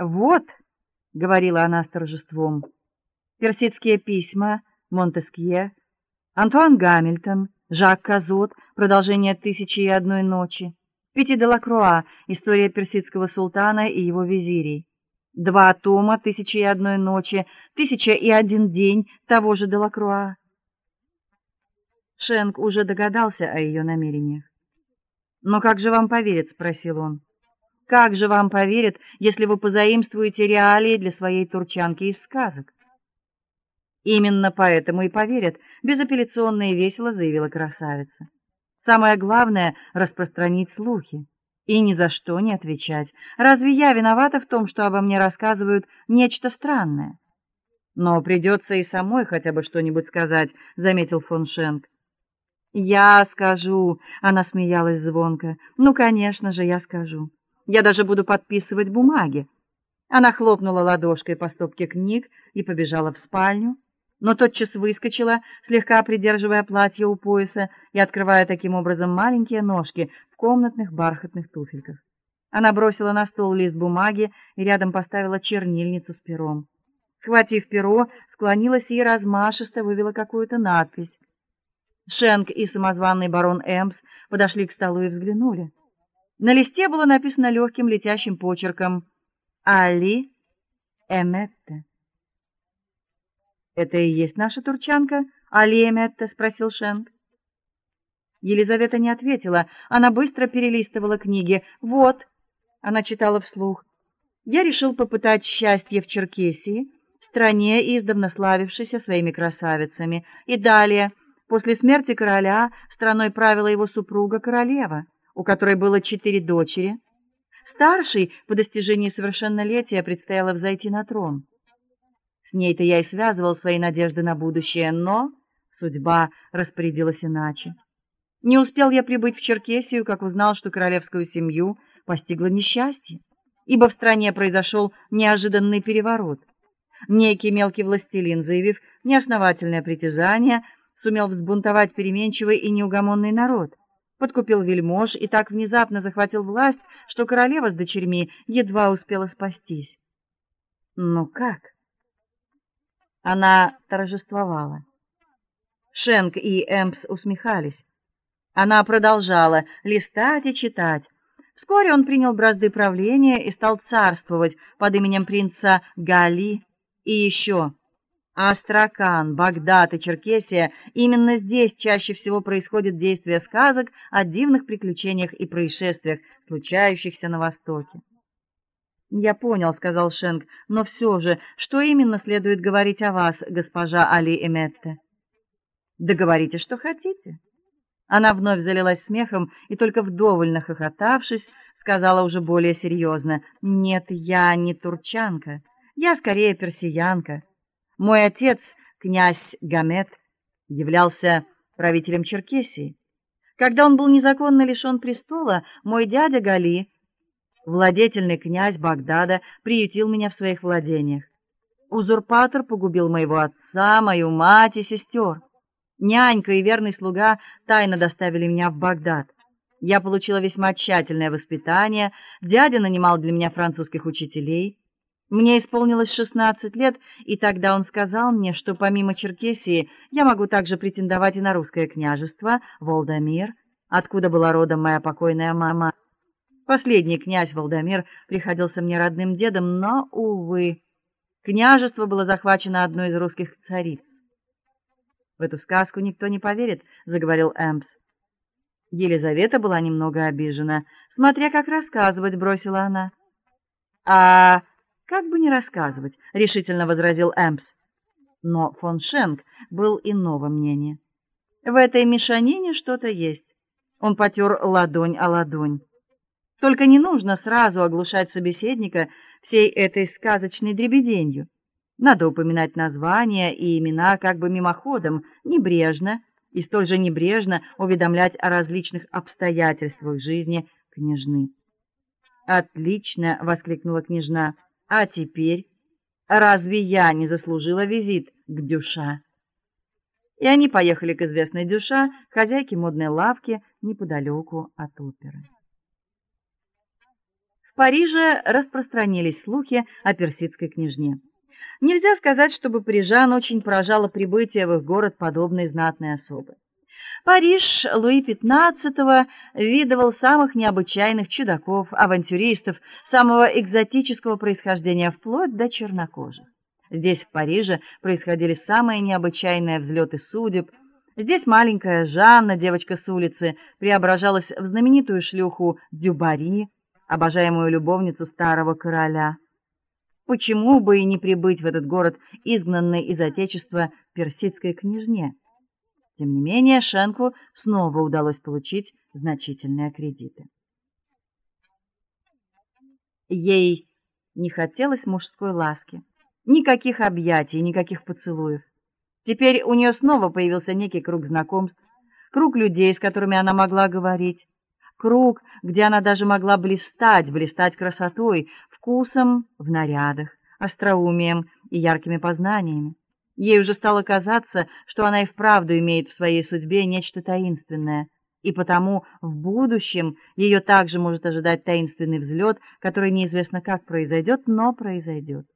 Вот, говорила она с торжеством. Персидские письма, Монтескье, Антуан Гамильтон, Жак Казот, продолжение Тысячи и одной ночи, Пяти де Лакруа, история персидского султана и его визирей. Два тома Тысячи и одной ночи, Тысяча и один день того же де Лакруа. Шенк уже догадался о ее намерениях. "Но как же вам поверят?" спросил он. "Как же вам поверят, если вы позаимствуете реалии для своей турчанки из сказок?" Именно поэтому и поверят, безапелляционно и весело заявила красавица. Самое главное распространить слухи и ни за что не отвечать. Разве я виновата в том, что обо мне рассказывают нечто странное? Но придется и самой хотя бы что-нибудь сказать, заметил фон Шенк. Я скажу, она смеялась звонко. Ну, конечно же, я скажу. Я даже буду подписывать бумаги. Она хлопнула ладошкой по стопке книг и побежала в спальню но тотчас выскочила, слегка придерживая платье у пояса и открывая таким образом маленькие ножки в комнатных бархатных туфельках. Она бросила на стол лист бумаги и рядом поставила чернильницу с пером. Схватив перо, склонилась и размашисто вывела какую-то надпись. Шенк и самозваный барон Эмс подошли к столу и взглянули. На листе было написано легким летящим почерком: Али Эметте. Это и есть наша турчанка, Алиеметта, спросил Шенк. Елизавета не ответила. Она быстро перелистывала книги. Вот, она читала вслух. Я решил попытать счастье в Черкесии, стране, издавна славившейся своими красавицами. И далее, после смерти короля, страной правила его супруга королева, у которой было четыре дочери. Старшей по достижении совершеннолетия предстояло взойти на трон. С ней-то я и связывал свои надежды на будущее, но судьба распорядилась иначе. Не успел я прибыть в Черкесию, как узнал, что королевскую семью постигло несчастье, ибо в стране произошел неожиданный переворот. Некий мелкий властелин, заявив неосновательное притязание, сумел взбунтовать переменчивый и неугомонный народ, подкупил вельмож и так внезапно захватил власть, что королева с дочерьми едва успела спастись. Но как? Она торжествовала. Шенк и Эмпс усмехались. Она продолжала листать и читать. Вскоре он принял бразды правления и стал царствовать под именем принца Гали и еще Астракан, Багдад и Черкесия. Именно здесь чаще всего происходит действие сказок о дивных приключениях и происшествиях, случающихся на востоке. Я понял, сказал Шенк, но все же, что именно следует говорить о вас, госпожа Али Эметте? Да что хотите. Она вновь залилась смехом и только вдоволь нахохотавшись, сказала уже более серьезно: "Нет, я не турчанка. Я скорее персиянка. Мой отец, князь Гамет, являлся правителем Черкесии. Когда он был незаконно лишён престола, мой дядя Гали Владетельный князь Багдада приютил меня в своих владениях. Узурпатор погубил моего отца, мою мать и сестер. Нянька и верный слуга тайно доставили меня в Багдад. Я получила весьма тщательное воспитание, дядя нанимал для меня французских учителей. Мне исполнилось 16 лет, и тогда он сказал мне, что помимо Черкесии я могу также претендовать и на русское княжество Волдамир, откуда была родом моя покойная мама. Последний князь Владимир приходился мне родным дедом, но увы, княжество было захвачено одной из русских цариц. В эту сказку никто не поверит, заговорил Эмпс. Елизавета была немного обижена. Смотря как рассказывать, бросила она. А как бы не рассказывать, решительно возразил Эмпс. Но фон Шенк был иного мнения. В этой мешанине что-то есть. Он потер ладонь о ладонь. Только не нужно сразу оглушать собеседника всей этой сказочной дребеденью. Надо упоминать названия и имена как бы мимоходом, небрежно, и столь же небрежно уведомлять о различных обстоятельствах жизни княжны. Отлично, воскликнула княжна. А теперь разве я не заслужила визит к Дюша? И они поехали к известной Дюша, хозяйке модной лавки неподалеку от оперы. Париже распространились слухи о персидской княжне. Нельзя сказать, чтобы парижан очень поражало прибытие в их город подобной знатной особы. Париж Луи XV видывал самых необычайных чудаков, авантюристов самого экзотического происхождения вплоть до чернокожих. Здесь в Париже происходили самые необычайные взлеты судеб. Здесь маленькая Жанна, девочка с улицы, преображалась в знаменитую шлюху Дюбари, обожаемую любовницу старого короля. Почему бы и не прибыть в этот город изгнанной из отечества персидской княжне? Тем не менее, Шенку снова удалось получить значительные кредиты. Ей не хотелось мужской ласки, никаких объятий, никаких поцелуев. Теперь у нее снова появился некий круг знакомств, круг людей, с которыми она могла говорить, круг, где она даже могла блистать, блистать красотой, вкусом в нарядах, остроумием и яркими познаниями. Ей уже стало казаться, что она и вправду имеет в своей судьбе нечто таинственное, и потому в будущем ее также может ожидать таинственный взлет, который неизвестно как произойдет, но произойдет.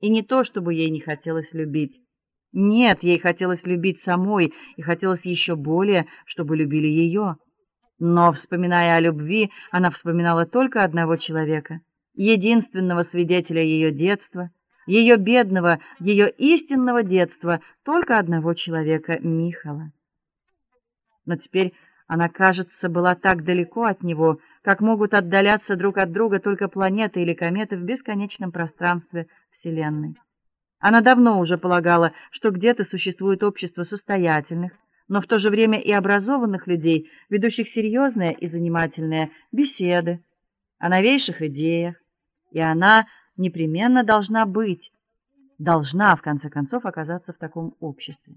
И не то, чтобы ей не хотелось любить. Нет, ей хотелось любить самой, и хотелось еще более, чтобы любили ее. Но вспоминая о любви, она вспоминала только одного человека, единственного свидетеля ее детства, ее бедного, ее истинного детства, только одного человека, Михала. Но теперь она, кажется, была так далеко от него, как могут отдаляться друг от друга только планеты или кометы в бесконечном пространстве Вселенной. Она давно уже полагала, что где-то существует общество состоятельных, но в то же время и образованных людей, ведущих серьезные и занимательные беседы о новейших идеях, и она непременно должна быть, должна в конце концов оказаться в таком обществе.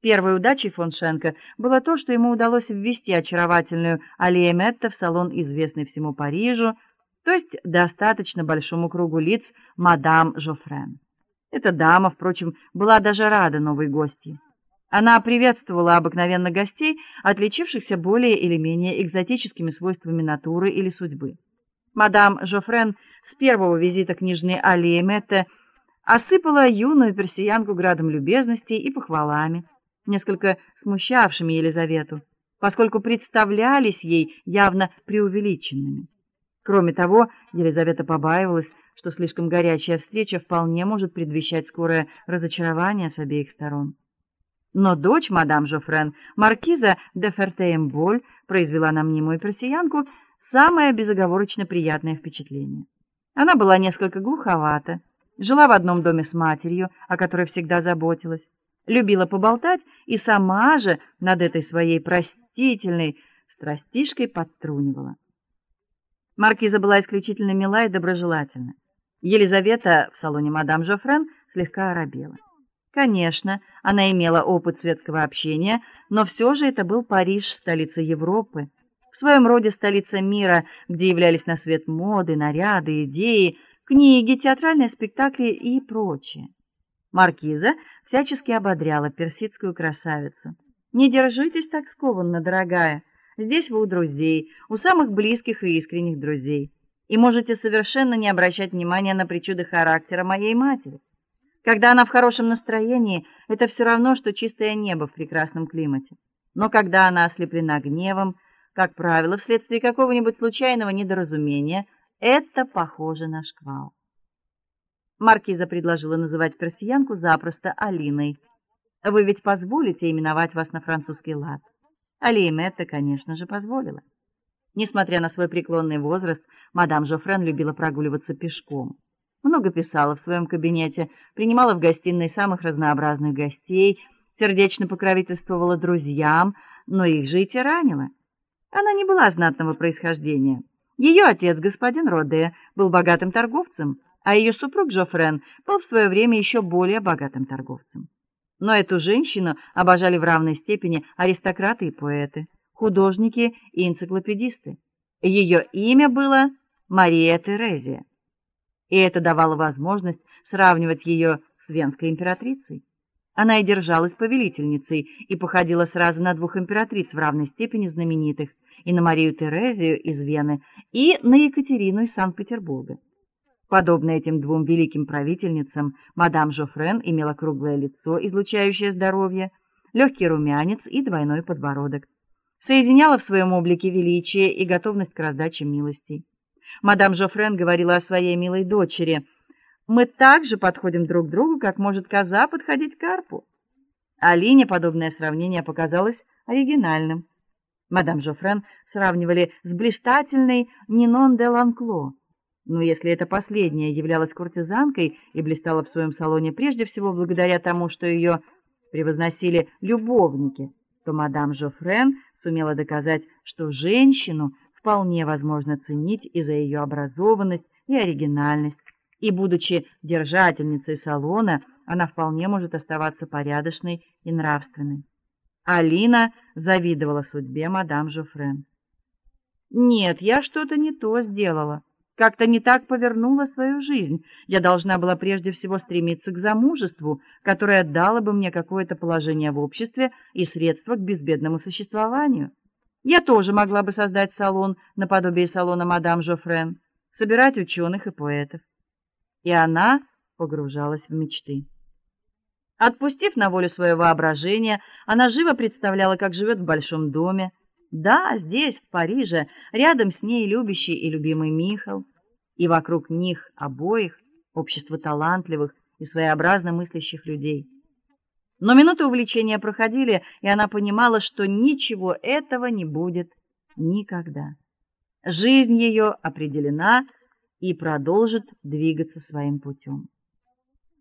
Первой удачей фон Шенка было то, что ему удалось ввести очаровательную Алия Метта в салон, известный всему Парижу, то есть достаточно большому кругу лиц мадам Жофрен. Эта дама, впрочем, была даже рада новой гостье. Она приветствовала обыкновенно гостей, отличившихся более или менее экзотическими свойствами натуры или судьбы. Мадам Жофрен с первого визита княжны Алии Метте осыпала юную персиянку градом любезностей и похвалами, несколько смущавшими Елизавету, поскольку представлялись ей явно преувеличенными. Кроме того, Елизавета побаивалась, что слишком горячая встреча вполне может предвещать скорое разочарование с обеих сторон. Но дочь мадам Жофрен, маркиза де Фертеймболь, произвела на мнимую персиянку самое безоговорочно приятное впечатление. Она была несколько глуховата, жила в одном доме с матерью, о которой всегда заботилась, любила поболтать и сама же над этой своей простительной страстишкой подтрунивала. Маркиза была исключительно мила и доброжелательна. Елизавета в салоне мадам Жофрен слегка оробела. Конечно, она имела опыт светского общения, но все же это был Париж, столица Европы, в своем роде столица мира, где являлись на свет моды, наряды, идеи, книги, театральные спектакли и прочее. Маркиза всячески ободряла персидскую красавицу. Не держитесь так скованно, дорогая. Здесь вы у друзей, у самых близких и искренних друзей, и можете совершенно не обращать внимания на причуды характера моей матери. Когда она в хорошем настроении, это все равно что чистое небо в прекрасном климате. Но когда она ослеплена гневом, как правило, вследствие какого-нибудь случайного недоразумения, это похоже на шквал. Маркиза предложила называть персиянку запросто Алиной. Вы ведь позволите именовать вас на французский лад? Алия Метта, конечно же, позволила. Несмотря на свой преклонный возраст, мадам Жофрен любила прогуливаться пешком много писала в своем кабинете, принимала в гостиной самых разнообразных гостей, сердечно покровительствовала друзьям, но их же и тиранила. Она не была знатного происхождения. Ее отец, господин Роде, был богатым торговцем, а ее супруг Жофрен был в свое время еще более богатым торговцем. Но эту женщину обожали в равной степени аристократы и поэты, художники и энциклопедисты. Ее имя было Мария Терезия и это давало возможность сравнивать ее с венской императрицей. Она и держалась повелительницей и походила сразу на двух императриц в равной степени знаменитых и на Марию Терезию из Вены, и на Екатерину из Санкт-Петербурга. Подобно этим двум великим правительницам, мадам Жофрен имела круглое лицо, излучающее здоровье, легкий румянец и двойной подбородок. Соединяла в своем облике величие и готовность к раздаче милостей. Мадам Жофрен говорила о своей милой дочери: "Мы так же подходим друг к другу, как может коза подходить к карпу". Алине подобное сравнение показалось оригинальным. Мадам Жофрен сравнивали с блистательной Нинон де Ланкло. Но если эта последняя являлась куртизанкой и блистала в своем салоне прежде всего благодаря тому, что ее превозносили любовники, то мадам Жофрен сумела доказать, что женщину вполне возможно ценить и за ее образованность и оригинальность, и будучи держательницей салона, она вполне может оставаться порядочной и нравственной. Алина завидовала судьбе мадам Жофрен. Нет, я что-то не то сделала. Как-то не так повернула свою жизнь. Я должна была прежде всего стремиться к замужеству, которое дало бы мне какое-то положение в обществе и средства к безбедному существованию. Я тоже могла бы создать салон наподобие салона мадам Жофрен, собирать ученых и поэтов. И она погружалась в мечты. Отпустив на волю свое воображение, она живо представляла, как живет в большом доме, да, здесь, в Париже, рядом с ней любящий и любимый Михаил, и вокруг них обоих общество талантливых и своеобразно мыслящих людей. Но минуты увлечения проходили, и она понимала, что ничего этого не будет никогда. Жизнь ее определена и продолжит двигаться своим путем.